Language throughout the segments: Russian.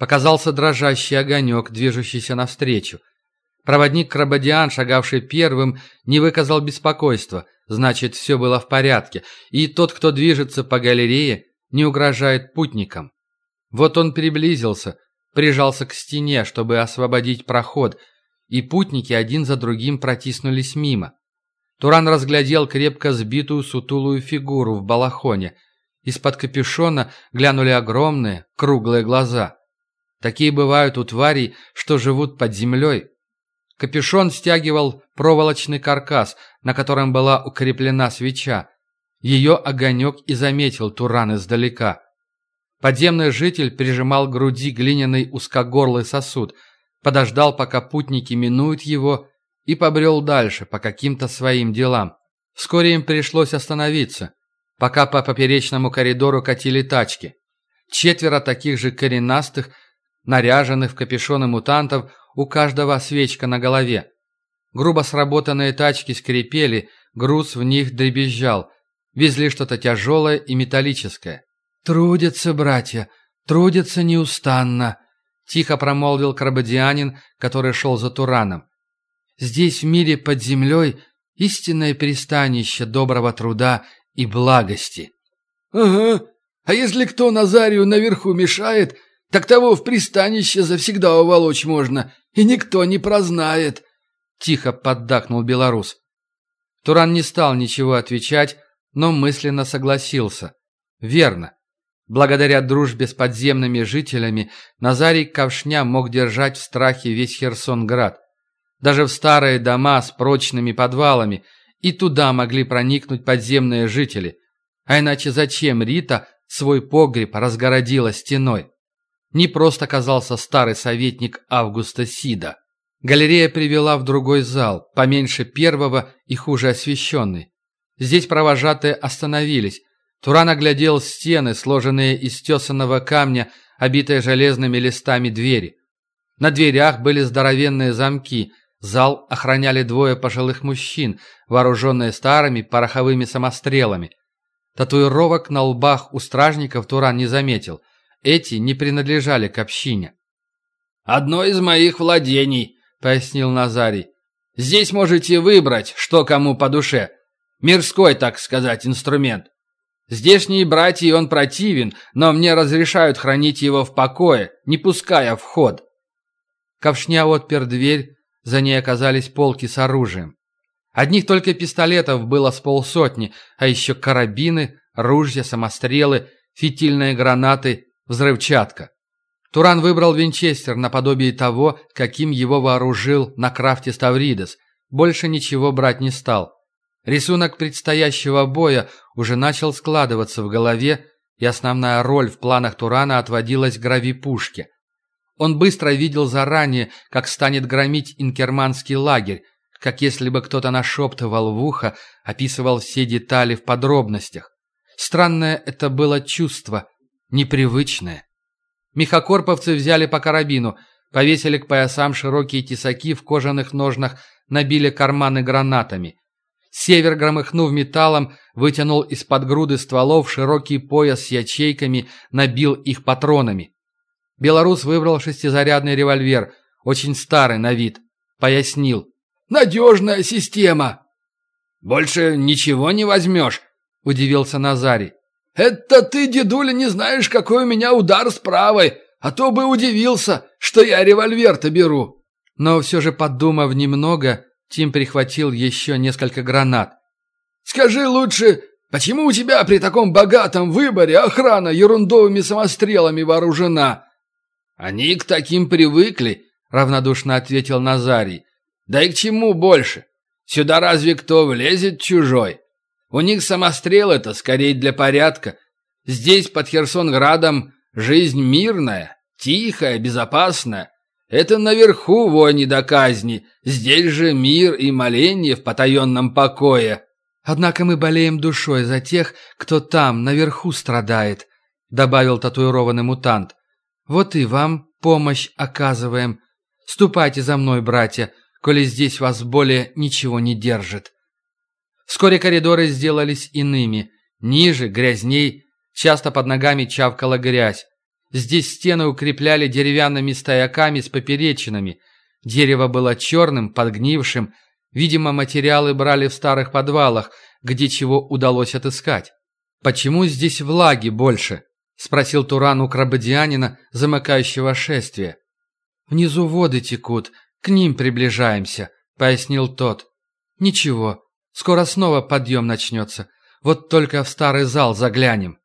Показался дрожащий огонек, движущийся навстречу. Проводник Крабадиан, шагавший первым, не выказал беспокойства, значит, все было в порядке, и тот, кто движется по галерее, не угрожает путникам. Вот он приблизился, прижался к стене, чтобы освободить проход, и путники один за другим протиснулись мимо. Туран разглядел крепко сбитую сутулую фигуру в балахоне. Из-под капюшона глянули огромные, круглые глаза. Такие бывают у тварей, что живут под землей. Капюшон стягивал проволочный каркас, на котором была укреплена свеча. Ее огонек и заметил Туран издалека. Подземный житель прижимал к груди глиняный узкогорлый сосуд, подождал, пока путники минуют его, и побрел дальше по каким-то своим делам. Вскоре им пришлось остановиться, пока по поперечному коридору катили тачки. Четверо таких же коренастых, наряженных в капюшоны мутантов, у каждого свечка на голове. Грубо сработанные тачки скрипели, груз в них дребезжал. Везли что-то тяжелое и металлическое. «Трудятся, братья, трудятся неустанно», — тихо промолвил карбадианин, который шел за Тураном. «Здесь, в мире под землей, истинное пристанище доброго труда и благости». «Ага, а если кто Назарию наверху мешает, так того в пристанище завсегда уволочь можно, и никто не прознает», — тихо поддакнул белорус. Туран не стал ничего отвечать, но мысленно согласился. «Верно. Благодаря дружбе с подземными жителями Назарий Ковшня мог держать в страхе весь Херсонград. Даже в старые дома с прочными подвалами и туда могли проникнуть подземные жители. А иначе зачем Рита свой погреб разгородила стеной? Не просто казался старый советник Августа Сида. Галерея привела в другой зал, поменьше первого и хуже освещенный. Здесь провожатые остановились, Туран оглядел стены, сложенные из тесаного камня, обитые железными листами двери. На дверях были здоровенные замки. Зал охраняли двое пожилых мужчин, вооруженные старыми пороховыми самострелами. Татуировок на лбах у стражников Туран не заметил. Эти не принадлежали к общине. «Одно из моих владений», — пояснил Назарий. «Здесь можете выбрать, что кому по душе. Мирской, так сказать, инструмент. Здешние братья он противен, но мне разрешают хранить его в покое, не пуская в ход». Ковшня отпер дверь, за ней оказались полки с оружием. Одних только пистолетов было с полсотни, а еще карабины, ружья, самострелы, фитильные гранаты, взрывчатка. Туран выбрал винчестер наподобие того, каким его вооружил на крафте Ставридес. Больше ничего брать не стал. Рисунок предстоящего боя уже начал складываться в голове, и основная роль в планах Турана отводилась гравипушке. Он быстро видел заранее, как станет громить инкерманский лагерь, как если бы кто-то нашептывал в ухо, описывал все детали в подробностях. Странное это было чувство, непривычное. Мехокорповцы взяли по карабину, повесили к поясам широкие тесаки в кожаных ножнах, набили карманы гранатами. Север, громыхнув металлом, вытянул из-под груды стволов широкий пояс с ячейками, набил их патронами. Белорус выбрал шестизарядный револьвер, очень старый на вид. Пояснил. «Надежная система!» «Больше ничего не возьмешь?» – удивился Назарий. «Это ты, дедуля, не знаешь, какой у меня удар с правой, а то бы удивился, что я револьвер-то беру». Но все же, подумав немного, Тим прихватил еще несколько гранат. «Скажи лучше, почему у тебя при таком богатом выборе охрана ерундовыми самострелами вооружена?» «Они к таким привыкли», — равнодушно ответил Назарий. «Да и к чему больше? Сюда разве кто влезет чужой? У них самострелы-то скорее для порядка. Здесь, под Херсонградом, жизнь мирная, тихая, безопасная. Это наверху войни до казни, здесь же мир и моление в потаенном покое. Однако мы болеем душой за тех, кто там, наверху страдает», — добавил татуированный мутант. «Вот и вам помощь оказываем. Ступайте за мной, братья, коли здесь вас более ничего не держит». Вскоре коридоры сделались иными. Ниже, грязней, часто под ногами чавкала грязь. Здесь стены укрепляли деревянными стояками с поперечинами. Дерево было черным, подгнившим. Видимо, материалы брали в старых подвалах, где чего удалось отыскать. «Почему здесь влаги больше?» – спросил Туран у крабодианина, замыкающего шествие. «Внизу воды текут, к ним приближаемся», – пояснил тот. «Ничего, скоро снова подъем начнется. Вот только в старый зал заглянем».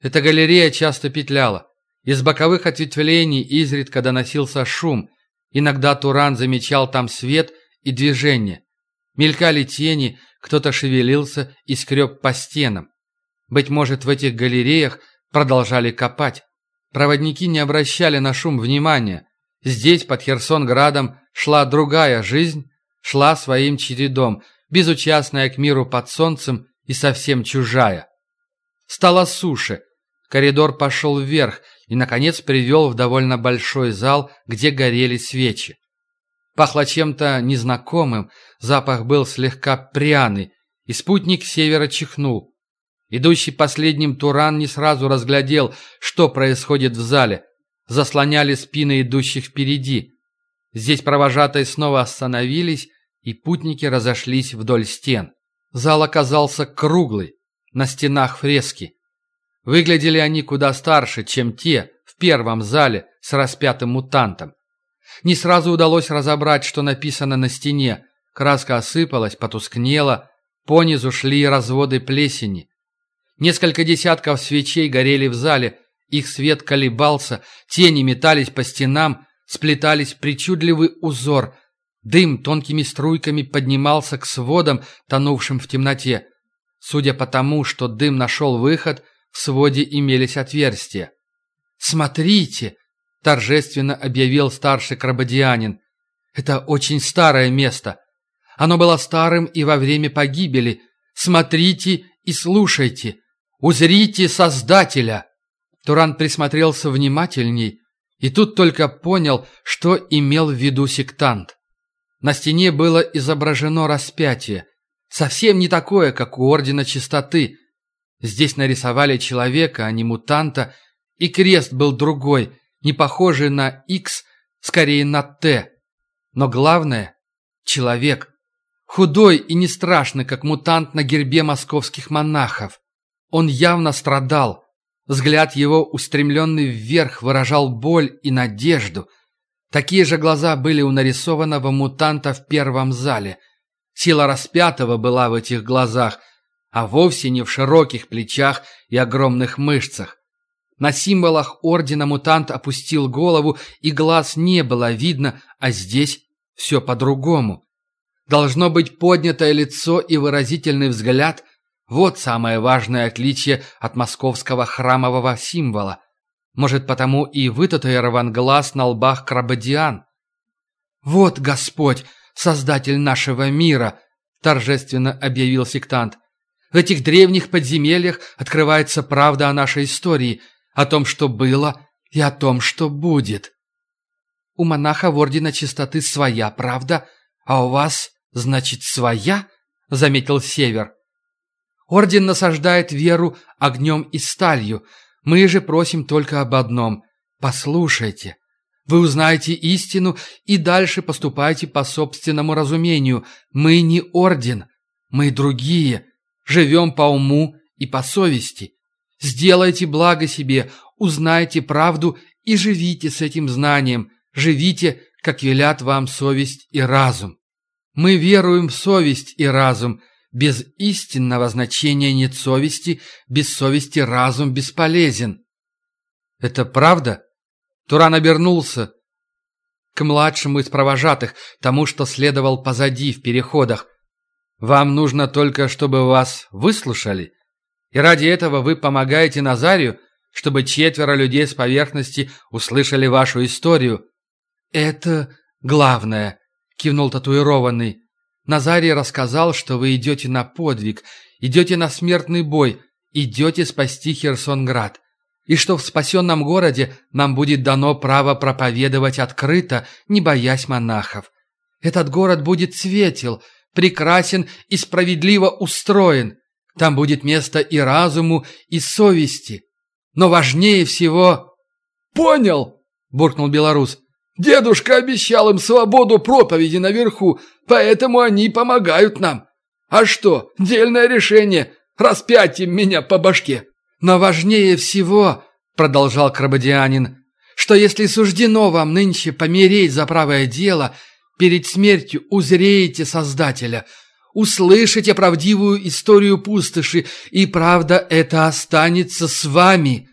Эта галерея часто петляла. Из боковых ответвлений изредка доносился шум. Иногда Туран замечал там свет и движение. Мелькали тени, кто-то шевелился и скреб по стенам. Быть может, в этих галереях продолжали копать. Проводники не обращали на шум внимания. Здесь, под Херсонградом, шла другая жизнь, шла своим чередом, безучастная к миру под солнцем и совсем чужая. Стало суше, Коридор пошел вверх и, наконец, привел в довольно большой зал, где горели свечи. Пахло чем-то незнакомым, запах был слегка пряный, и спутник севера чихнул. Идущий последним Туран не сразу разглядел, что происходит в зале. Заслоняли спины идущих впереди. Здесь провожатые снова остановились, и путники разошлись вдоль стен. Зал оказался круглый, на стенах фрески. Выглядели они куда старше, чем те в первом зале с распятым мутантом. Не сразу удалось разобрать, что написано на стене. Краска осыпалась, потускнела, понизу шли разводы плесени. Несколько десятков свечей горели в зале, их свет колебался, тени метались по стенам, сплетались причудливый узор. Дым тонкими струйками поднимался к сводам, тонувшим в темноте. Судя по тому, что дым нашел выход – в своде имелись отверстия. «Смотрите!» – торжественно объявил старший крабодианин. «Это очень старое место. Оно было старым и во время погибели. Смотрите и слушайте. Узрите Создателя!» Туран присмотрелся внимательней и тут только понял, что имел в виду сектант. На стене было изображено распятие, совсем не такое, как у Ордена Чистоты – Здесь нарисовали человека, а не мутанта, и крест был другой, не похожий на X, скорее на Т. Но главное — человек. Худой и не страшный, как мутант на гербе московских монахов. Он явно страдал. Взгляд его, устремленный вверх, выражал боль и надежду. Такие же глаза были у нарисованного мутанта в первом зале. Сила распятого была в этих глазах — а вовсе не в широких плечах и огромных мышцах. На символах ордена мутант опустил голову, и глаз не было видно, а здесь все по-другому. Должно быть поднятое лицо и выразительный взгляд – вот самое важное отличие от московского храмового символа. Может, потому и вытатуирован глаз на лбах крабодиан. «Вот Господь, Создатель нашего мира!» – торжественно объявил сектант. В этих древних подземельях открывается правда о нашей истории, о том, что было, и о том, что будет. У монаха в Ордена Чистоты своя правда, а у вас, значит, своя, — заметил Север. Орден насаждает веру огнем и сталью. Мы же просим только об одном — послушайте. Вы узнаете истину и дальше поступайте по собственному разумению. Мы не орден, мы другие, Живем по уму и по совести. Сделайте благо себе, узнайте правду и живите с этим знанием. Живите, как велят вам совесть и разум. Мы веруем в совесть и разум. Без истинного значения нет совести, без совести разум бесполезен. Это правда? Туран обернулся к младшему из провожатых, тому, что следовал позади в переходах. Вам нужно только, чтобы вас выслушали. И ради этого вы помогаете Назарию, чтобы четверо людей с поверхности услышали вашу историю. Это главное, кивнул татуированный. Назарий рассказал, что вы идете на подвиг, идете на смертный бой, идете спасти Херсонград, и что в спасенном городе нам будет дано право проповедовать открыто, не боясь монахов. Этот город будет светел, прекрасен и справедливо устроен. Там будет место и разуму, и совести. Но важнее всего «Понял!» – буркнул белорус. «Дедушка обещал им свободу проповеди наверху, поэтому они помогают нам. А что, дельное решение – распять им меня по башке!» «Но важнее всего, – продолжал Крабодианин, – что если суждено вам нынче помереть за правое дело, перед смертью узреете Создателя – услышите правдивую историю пустоши, и правда это останется с вами.